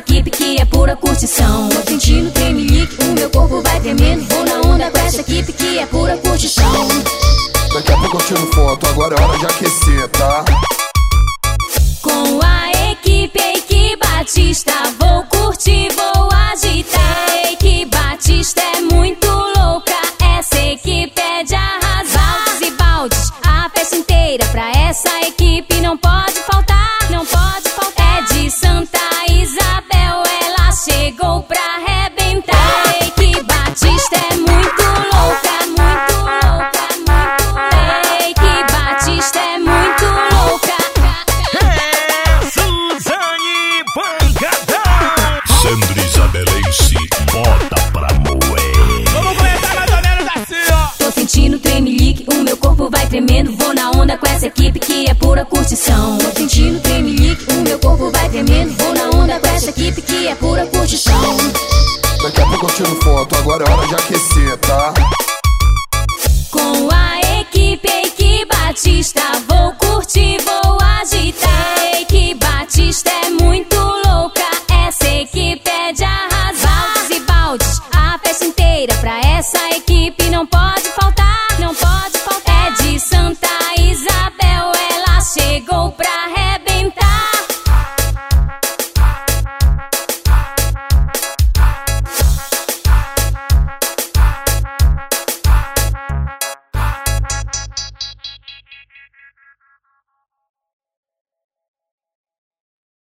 equipe que é pura curtição. Tô sentindo tremelique, o meu corpo vai tremendo. Vou na onda com essa equipe que é pura curtição. Daqui a pouco eu tiro foto, agora é hora de aquecer, tá? Com a equipe, equipe Batista, vou curtir, vou agitar. Equipe Batista é muito louca, essa equipe é de arrasar. Baldes e baldes, a festa inteira pra essa equipe não pode tremendo. Vou na onda com essa equipe que é pura curtição. Tô sentindo tremelique, o meu corpo vai tremendo. Vou na onda com essa equipe que é pura curtição. Daqui a pouco eu tiro foto, agora é hora de aquecer, tá?